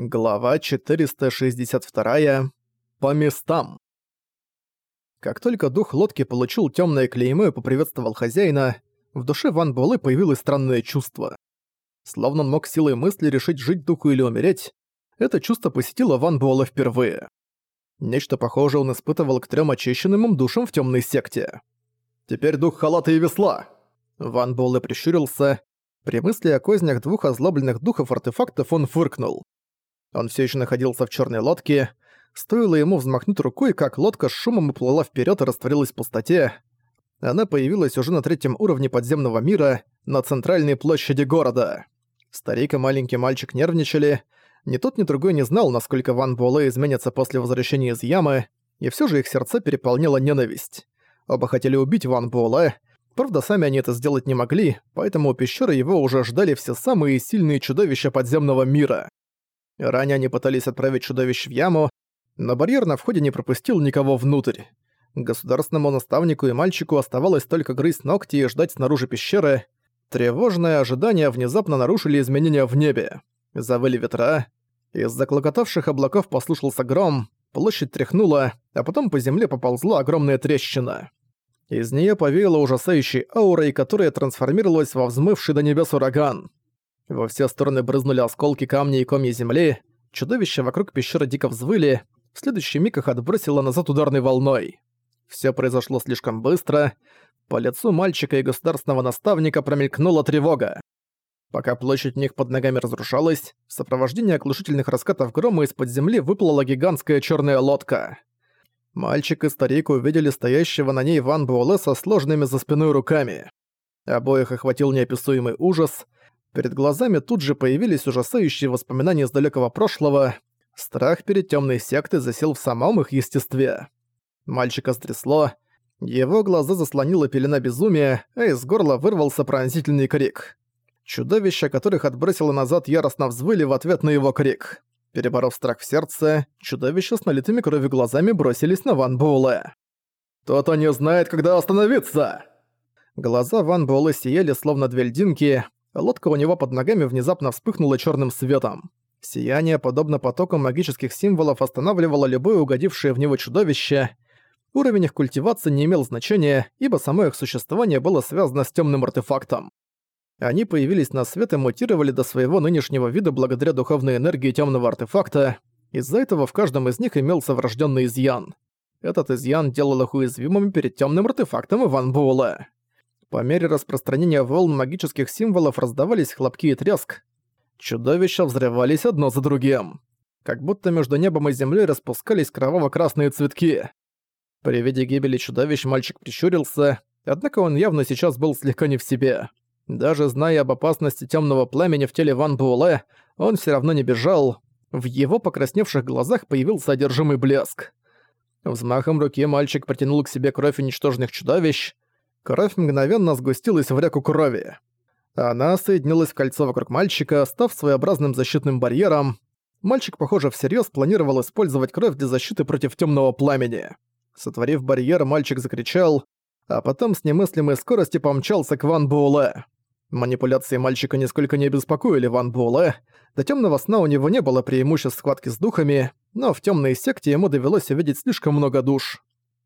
Глава 462. По местам. Как только дух лодки получил темное клеймо и поприветствовал хозяина, в душе Ван Буэлэ появилось странное чувство. Словно он мог силой мысли решить жить духу или умереть, это чувство посетило Ван Буэлэ впервые. Нечто похожее он испытывал к трем очищенным им душам в темной секте. «Теперь дух халата и весла!» Ван Буэлэ прищурился. При мысли о кознях двух озлобленных духов-артефактов он фыркнул. Он все еще находился в черной лодке. Стоило ему взмахнуть рукой, как лодка с шумом уплыла вперед и растворилась в пустоте. Она появилась уже на третьем уровне подземного мира, на центральной площади города. Старик и маленький мальчик нервничали. Ни тот, ни другой не знал, насколько Ван Буэлэ изменится после возвращения из ямы, и все же их сердца переполняла ненависть. Оба хотели убить Ван Буэлэ, правда, сами они это сделать не могли, поэтому у пещеры его уже ждали все самые сильные чудовища подземного мира. Ранее они пытались отправить чудовищ в яму, но барьер на входе не пропустил никого внутрь. Государственному наставнику и мальчику оставалось только грызть ногти и ждать снаружи пещеры. Тревожное ожидание внезапно нарушили изменения в небе. Завыли ветра. Из заклокотавших облаков послушался гром, площадь тряхнула, а потом по земле поползла огромная трещина. Из нее повеяло ужасающей аурой, которая трансформировалась во взмывший до небес ураган. Во все стороны брызнули осколки камней и комья земли, чудовища вокруг пещеры дико взвыли, в следующий миг их отбросило назад ударной волной. Все произошло слишком быстро, по лицу мальчика и государственного наставника промелькнула тревога. Пока площадь у них под ногами разрушалась, в сопровождении оглушительных раскатов грома из-под земли выплыла гигантская черная лодка. Мальчик и старик увидели стоящего на ней Ван Буэлэ со сложными за спиной руками. Обоих охватил неописуемый ужас — Перед глазами тут же появились ужасающие воспоминания из далекого прошлого. Страх перед темной сектой засел в самом их естестве. Мальчика стрясло. Его глаза заслонила пелена безумия, а из горла вырвался пронзительный крик. Чудовища, которых отбросило назад, яростно взвыли в ответ на его крик. Переборов страх в сердце, чудовища с налитыми кровью глазами бросились на Ван Буэлэ. «Тот-то не знает, когда остановиться!» Глаза Ван Буэлэ сияли, словно две льдинки, Лодка у него под ногами внезапно вспыхнула черным светом. Сияние, подобно потокам магических символов, останавливало любое угодившее в него чудовище. Уровень их культивации не имел значения, ибо само их существование было связано с темным артефактом. Они появились на свет и мутировали до своего нынешнего вида благодаря духовной энергии темного артефакта. Из-за этого в каждом из них имелся врожденный изъян. Этот изъян делал их уязвимыми перед темным артефактом Иван Буэлэ. По мере распространения волн магических символов раздавались хлопки и треск. Чудовища взрывались одно за другим. Как будто между небом и землей распускались кроваво-красные цветки. При виде гибели чудовищ мальчик прищурился, однако он явно сейчас был слегка не в себе. Даже зная об опасности темного пламени в теле Ван Буэлэ, он все равно не бежал. В его покрасневших глазах появился одержимый блеск. Взмахом руки мальчик протянул к себе кровь уничтоженных чудовищ, Кровь мгновенно сгустилась в реку крови. Она соединилась в кольцо вокруг мальчика, став своеобразным защитным барьером. Мальчик, похоже, всерьез планировал использовать кровь для защиты против темного пламени. Сотворив барьер, мальчик закричал, а потом с немыслимой скоростью помчался к Ван Буэлэ. Манипуляции мальчика нисколько не беспокоили Ван Буэлэ. До темного сна у него не было преимуществ схватки с духами, но в темной секте ему довелось увидеть слишком много душ.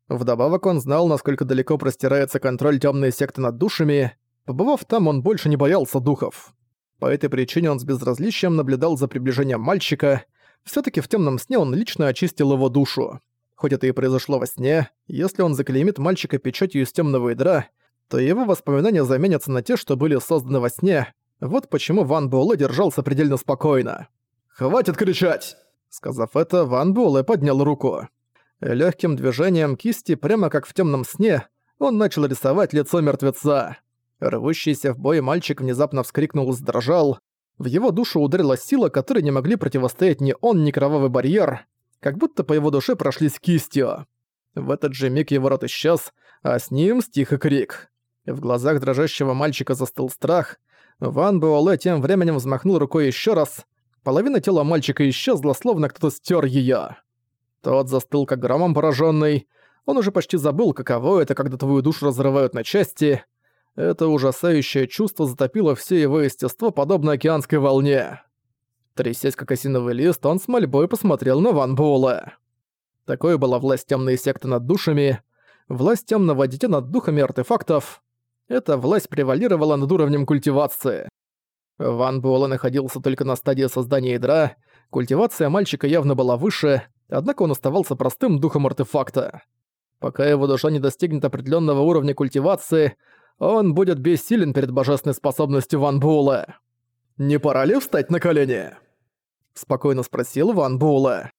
Вдобавок он знал, насколько далеко простирается контроль темной секты над душами. Побывав там, он больше не боялся духов. По этой причине он с безразличием наблюдал за приближением мальчика. все таки в темном сне он лично очистил его душу. Хоть это и произошло во сне, если он заклеймит мальчика печатью из темного ядра, то его воспоминания заменятся на те, что были созданы во сне. Вот почему Ван Буэлэ держался предельно спокойно. «Хватит кричать!» Сказав это, Ван Буэлэ поднял руку. Легким движением кисти, прямо как в темном сне, он начал рисовать лицо мертвеца. Рвущийся в бой мальчик внезапно вскрикнул и задрожал. В его душу ударила сила, которой не могли противостоять ни он, ни кровавый барьер, как будто по его душе прошлись кистью. В этот же миг его рот исчез, а с ним стих и крик. В глазах дрожащего мальчика застыл страх. Ван Буэлэ тем временем взмахнул рукой еще раз. Половина тела мальчика исчезла, словно кто-то стер ее. Тот застыл как громом пораженный. Он уже почти забыл, каково это, когда твою душу разрывают на части. Это ужасающее чувство затопило все его естество, подобно океанской волне. Трясясь как осиновый лист, он с мольбой посмотрел на Ван Буэлэ. Такой была власть темной секты над душами, власть темного дитя над духами артефактов. Эта власть превалировала над уровнем культивации. Ван Буэлэ находился только на стадии создания ядра, культивация мальчика явно была выше, однако он оставался простым духом артефакта. Пока его душа не достигнет определенного уровня культивации, он будет бессилен перед божественной способностью Ван Буэлэ. «Не пора ли встать на колени?» Спокойно спросил Ван Буэлэ.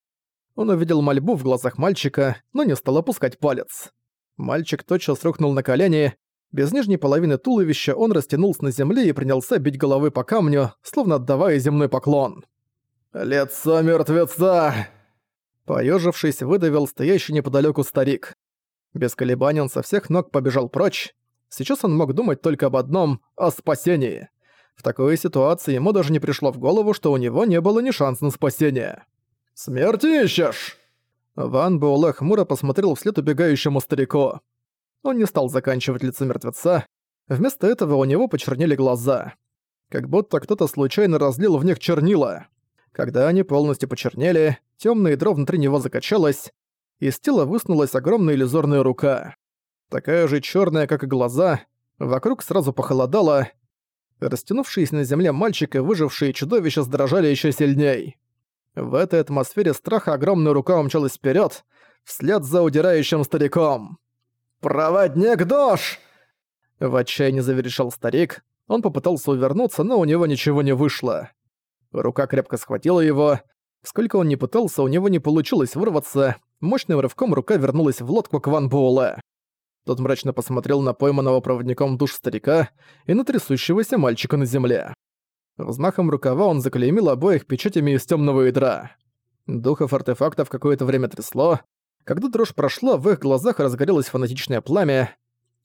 Он увидел мольбу в глазах мальчика, но не стал опускать палец. Мальчик тотчас рухнул на колени. Без нижней половины туловища он растянулся на земле и принялся бить головы по камню, словно отдавая земной поклон. «Лицо мертвеца!» Поёжившись, выдавил стоящий неподалёку старик. Без колебаний он со всех ног побежал прочь. Сейчас он мог думать только об одном — о спасении. В такой ситуации ему даже не пришло в голову, что у него не было ни шанса на спасение. «Смерти ищешь?» Ван Буэлэ хмуро посмотрел вслед убегающему старику. Он не стал заканчивать лицо мертвеца. Вместо этого у него почернели глаза. Как будто кто-то случайно разлил в них чернила. Когда они полностью почернели, темное ядро внутри него закачалось, из тела высунулась огромная иллюзорная рука. Такая же черная, как и глаза, вокруг сразу похолодало. Растянувшиеся на земле мальчик и выжившие чудовища сдрожали еще сильней. В этой атмосфере страха огромная рука умчалась вперед, вслед за удирающим стариком. «Проводник душ!» В отчаянии заверещал старик. Он попытался увернуться, но у него ничего не вышло. Рука крепко схватила его. Сколько он ни пытался, у него не получилось вырваться. Мощным рывком рука вернулась в лодку к Ван Буэлэ. Тот мрачно посмотрел на пойманного проводником душ старика и на трясущегося мальчика на земле. Взмахом рукава он заклеймил обоих печатями из темного ядра. Духов артефактов какое-то время трясло. Когда дрожь прошла, в их глазах разгорелось фанатичное пламя.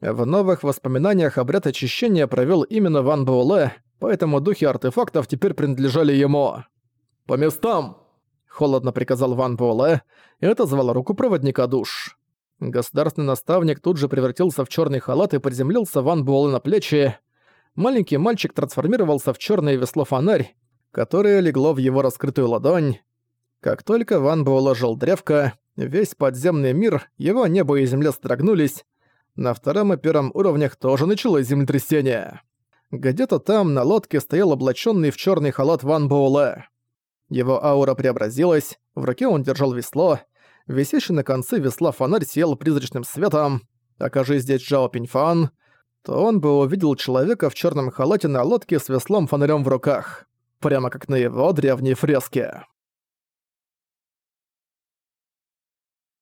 В новых воспоминаниях обряд очищения провел именно Ван Буэлэ, поэтому духи артефактов теперь принадлежали ему. «По местам!» — холодно приказал Ван Буэлэ, и это звало руку проводника душ. Государственный наставник тут же превратился в черный халат и приземлился Ван Буэлэ на плечи маленький мальчик трансформировался в черное весло-фонарь, которое легло в его раскрытую ладонь. Как только Ван Бо уложил древко, весь подземный мир, его небо и земля строгнулись. На втором и первом уровнях тоже началось землетрясение. Где-то там на лодке стоял облаченный в черный халат Ван Боуле. Его аура преобразилась, в руке он держал весло, висящий на конце весла фонарь сиял призрачным светом. Окажись здесь Джао Пиньфан, то он бы увидел человека в черном халате на лодке с веслом-фонарем в руках, прямо как на его древней фреске.